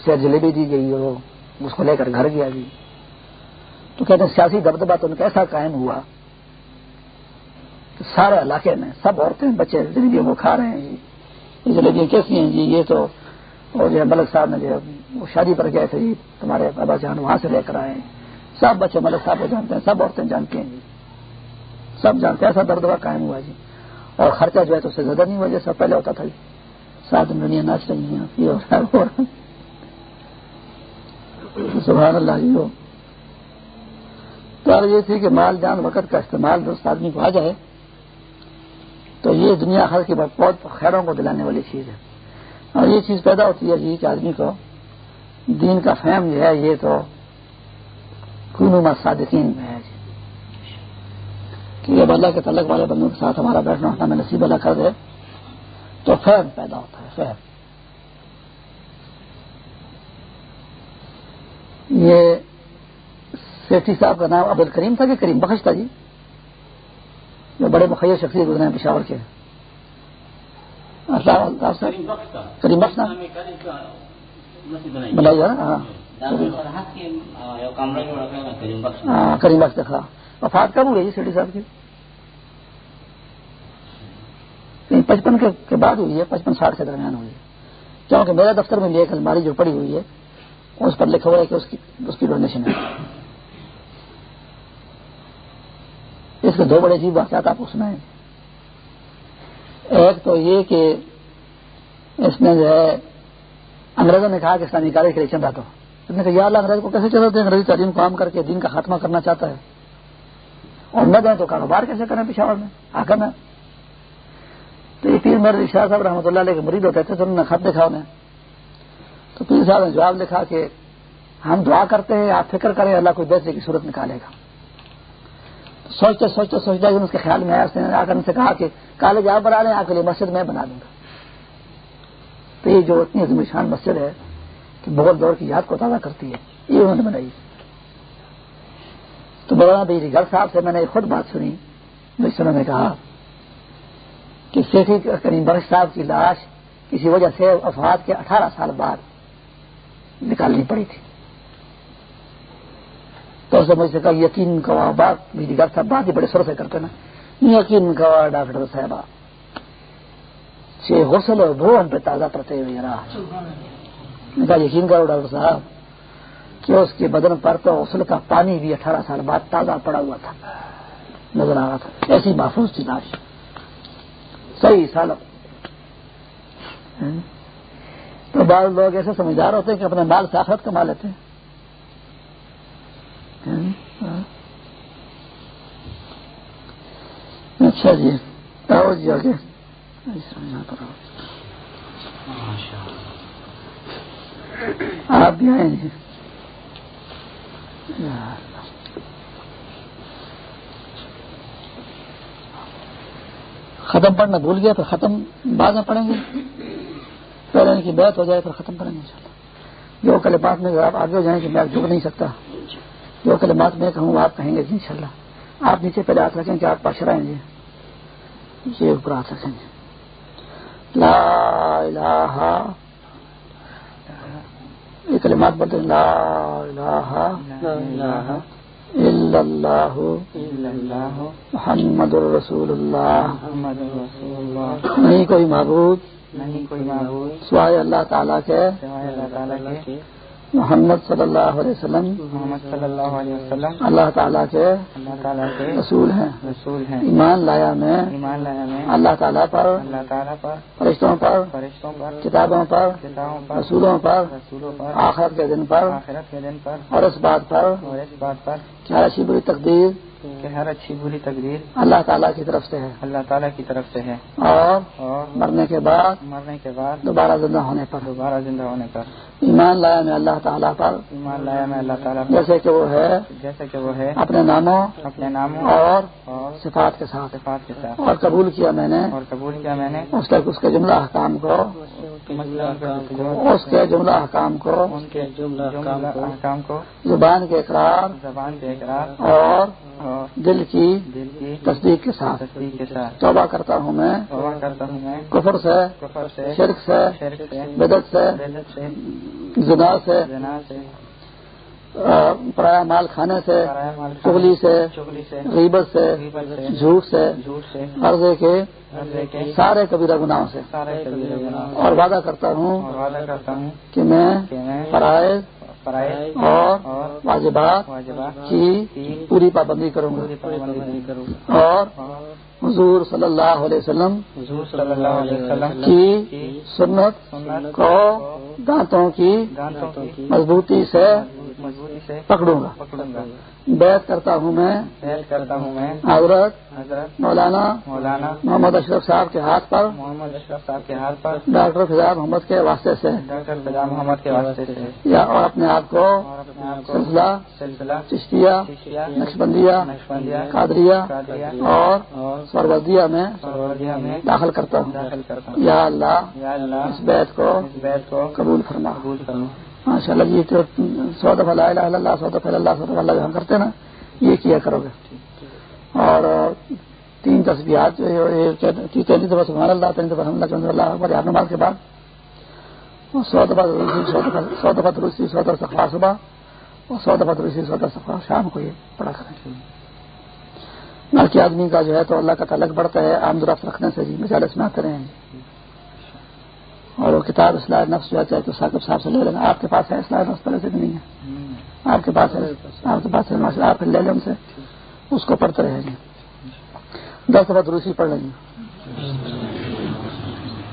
شیر جلیبی دی گئی اور وہ اس کو لے کر گھر گیا جی۔ تو کہتے ہیں سیاسی دبدبہ تو ان کا ایسا قائم ہوا کہ سارے علاقے میں سب عورتیں بچے جلیبیوں کو کھا رہے ہیں جی۔ یہ جلیبیاں کیسی ہیں جی؟ یہ تو اور جو ہے ملک صاحب نے جو وہ شادی پر گئے تھے جی تمہارے بابا جان وہاں سے لے کر آئے ہیں۔ سب بچے ملک صاحب کو جانتے ہیں، سب عورتیں جانتی ہیں جی۔ سب جانتے ہیں، ایسا دردوا قائم ہوا جی۔ اور خرچہ جو ہے تو اس سے زیادہ نہیں ہوا جیسا پہلے ہوتا تھا جی۔ سات دنیا ناچ رہی ہیں سبحان اللہ جی تو یہ تھی کہ مال جان وقت کا استعمال دوست آدمی کو آ جائے، تو یہ دنیا خر کی بہت خیروں کو دلانے والی چیز ہے۔ اور یہ چیز پیدا ہوتی ہے جی کہ آدمی کو دین کا فہم جو ہے، یہ تو خونما صادقین میں ہے۔ کہ جب اللہ کے تعلق والے بندوں کے ساتھ ہمارا بیٹھنا ہوتا میں نصیب اللہ کر دے تو فہم پیدا ہوتا ہے فہم یہ سیٹھی صاحب کا نام عبد کریم تھا کہ کریم بخش تھا جی؟ جو بڑے مخیر شخصیت گزرے ہیں پشاور کے۔ کریم بخش بنائی۔ ہاں۔ کریم بخش۔ دکھا وفات کب ہوئی جی سیٹی صاحب کی۔ پچپن کے بعد ہوئی ہے، پچپن ساٹھ کے درمیان ہوئی ہے۔ کیونکہ میرے دفتر میں ایک الماری جو پڑی ہوئی ہے، اس پر لکھا ہوا ہے کہ اس کی اس کی ڈونیشن ہے۔ اس کے دو بڑے عجیب واقعات آپ اس میں ایک تو یہ کہ اس میں جو ہے، انگریزوں نے کہا کہ اسلامی کالج کے لیے چند تو اس نے کہا، یا اللہ، انگریز کو کیسے چلاتے ہیں؟ انگریزی تعلیم کام کر کے دین کا خاتمہ کرنا چاہتا ہے۔ اور نہ جائیں تو کاروبار کیسے کریں پشاور میں؟ آ کر تو یہ پیر میرے شاہ صاحب رحمۃ اللہ علیہ کے مریض ہوتے تھے، تو انہوں نے خط لکھا انہیں۔ تو پیر صاحب نے جواب لکھا کہ ہم دعا کرتے ہیں، آپ فکر کریں، اللہ کوئی بیچنے کی صورت نکالے گا۔ سوچتے سوچتے سوچتے اس کے خیال میں آیا آ کر ان سے کہا کہ کالج آپ بنا لیں، آپ کے لیے مسجد میں بنا دوں گا۔ تو یہ جو اتنی عظیم شان مسجد ہے کہ بغل دور کی یاد کو تازہ کرتی ہے، یہ انہوں نے بنائی۔ تو مولانا بجلی گھر صاحب سے میں نے خود بات سنی جس نے کہا کہ سیٹھی کریم بخش صاحب کی لاش کسی وجہ سے افراد کے اٹھارہ سال بعد نکالنی پڑی تھی۔ تو اسے مجھ سے کہا، یقین کا بات میری گھر صاحب، بات ہی بڑے سر سے کرتے نا۔ یقین کا ڈاکٹر صاحبہ۔ چھ غسل اور ہم پہ تازہ پڑتے ہوئے رہا یقین کرو ڈاکٹر صاحب۔ کہ اس کے بدن پر تو غسل کا پانی بھی اٹھارہ سال بعد تازہ پڑا ہوا تھا۔ نظر آ رہا تھا۔ ایسی محفوظ تھی لاش صحیح سال تو بعض لوگ ایسے سمجھدار ہوتے ہیں کہ اپنے مال سے آخرت کما لیتے ہیں۔ اچھا جی۔ آؤ جی آگے۔ آپ بھی آئیں جی۔ ختم پڑھنا بھول گیا تو ختم بعد میں پڑھیں گے۔ پہلے ان کی بیت ہو جائے پھر ختم کریں گے جو کلمات میں آپ آگے ہو جائیں کہ میں جھک نہیں سکتا۔ جو کلمات میں کہوں آپ کہیں گے ان شاء اللہ آپ نیچے پہلے ہاتھ رکھیں کہ آپ پاش رہیں گے۔ یہ اوپر ہاتھ رکھیں گے۔ لا الہ یہ کلمات بولتے لا الہ الا اللہ محمد الرسول اللہ نہیں کوئی معبود نہیں کوئی سوائے اللہ تعالیٰ کے محمد صلی اللہ علیہ وسلم. محمد صلی اللہ علیہ وسلم. اللہ تعالیٰ کے اللہ تعالیٰ کے رسول ہیں. رسول ہیں. ایمان لایا میں. ایمان لایا میں. اللہ تعالیٰ پر اللہ تعالیٰ پر فرشتوں پر فرشتوں پر کتابوں پر کتابوں پر رسولوں پر رسولوں پر آخرت کے دن پر آخرت کے دن پر اور اس بات پر اور اس بات پر کیا اچھی بری تقدیر کہ ہر اچھی بری تقدیر اللہ تعالیٰ کی طرف سے ہے اللہ تعالیٰ کی طرف سے ہے. اور مرنے کے بعد مرنے کے بعد دوبارہ زندہ ہونے پر دوبارہ زندہ ہونے پر ایمان لایا میں اللہ تعالیٰ پر۔ ایمان لایا میں اللہ تعالیٰ جیسے کہ وہ ہے۔ جیسے کہ وہ ہے۔ اپنے ناموں اپنے ناموں اور صفات کے ساتھ۔ صفات کے ساتھ۔ اور قبول کیا میں نے۔ اور قبول کیا میں نے۔ اس کے اس کے جملہ حکام کو۔ اس کے جملہ حکام کو۔ ان کے جملہ حکام کو۔ زبان کے اقرار۔ زبان کے اقرار۔ اور دل کی دل کی تصدیق کے ساتھ۔ تصدیق کے ساتھ۔ توبہ کرتا ہوں میں۔ توبہ کرتا ہوں میں۔ کفر سے کفر سے شرک سے بدت سے۔ زنا سے پرایا مال کھانے سے چگلی سے غیبت سے جھوٹ سے عرضے کے سارے کبیرہ گناہوں سے۔ اور وعدہ کرتا ہوں کہ میں فرائض اور واجبات کی پوری پابندی کروں گا۔ اور حضور صلی اللہ علیہ وسلم کی سنت کو دانتوں کی مضبوطی سے پکڑوں گا۔ بیت کرتا ہوں میں کرتا ہوں میں حضرت حضرت مولانا مولانا محمد اشرف صاحب کے ہاتھ پر۔ محمد اشرف صاحب کے ہاتھ پر۔ ڈاکٹر فضا محمد کے واسطے سے۔ ڈاکٹر فضا محمد کے واسطے سے۔ یا اور اپنے آپ کو سلسلہ سلسلہ چشتیہ نقشبندیہ قادریہ اور سروردیہ میں داخل کرتا ہوں۔ یا اللہ اس بیت کو قبول فرما۔ ماشاء اللہ جی تو سو دفعہ لا الہ الا اللہ، سو دفعہ اللہ، سو دفعہ اللہ ہم کرتے نا، یہ کیا کرو گے؟ اور تین تصویرات تینتیس دفعہ سبحان اللہ تین دفعہ حملہ چند اللہ اکبر آپ نماز کے بعد۔ سو دفعہ سو دفعہ درستی سو دفعہ سفا صبح۔ اور سو دفعہ درستی سو دفعہ سفا شام کو یہ پڑھا کریں۔ نہ کہ آدمی کا جو ہے تو اللہ کا تعلق بڑھتا ہے عام درخت رکھنے سے جی مجالس میں آتے رہے ہیں اور وہ کتاب اصلاح نفس جو ہے تو ثاقب صاحب سے لے لینا۔ آپ کے پاس ہے اصلاح نفس؟ پہلے سے نہیں ہے۔ آپ کے پاس ہے۔ آپ کے پاس ہے آپ لے لیں ان سے اس کو پڑھتے رہیں گے۔ دس دفعہ دروسی پڑھ لیں گے۔